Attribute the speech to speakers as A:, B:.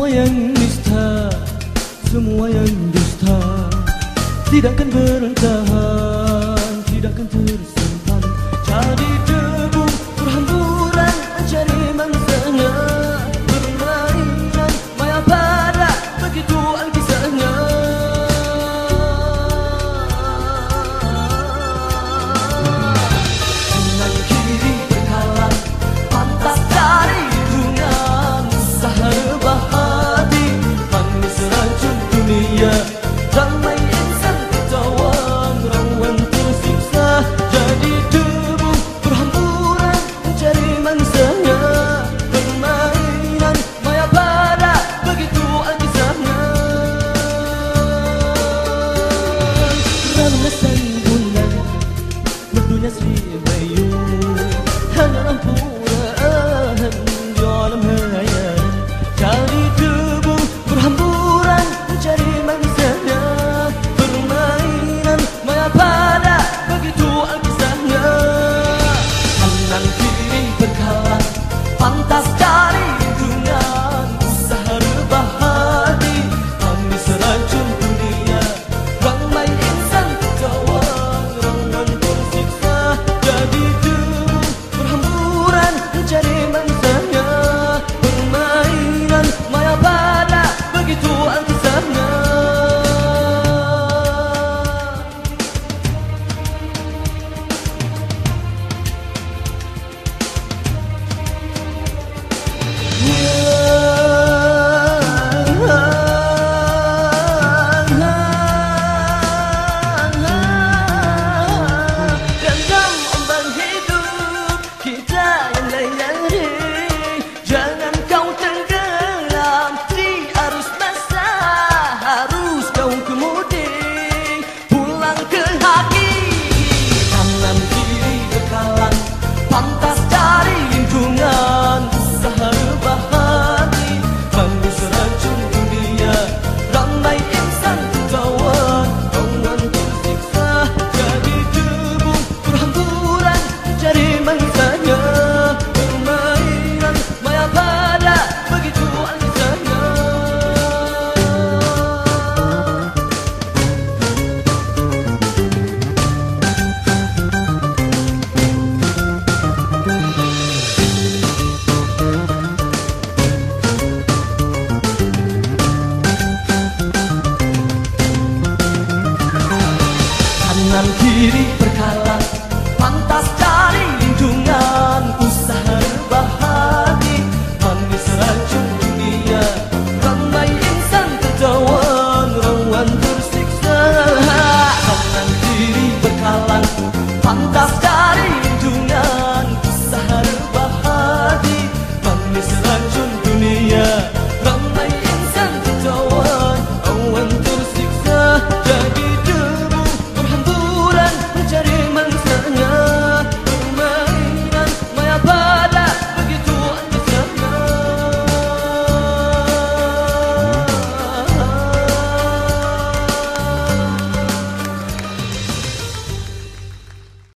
A: Semua yang dusta Semua yang dusta Tidakkan Tidak Tidakkan tersimpan. Jadi dusta Terima kasih. diri berkala pantas cari lindungan usaha bahagi manis racun dunia ramai insan terjawan rawan tersiksa kawan diri berkala pantas cari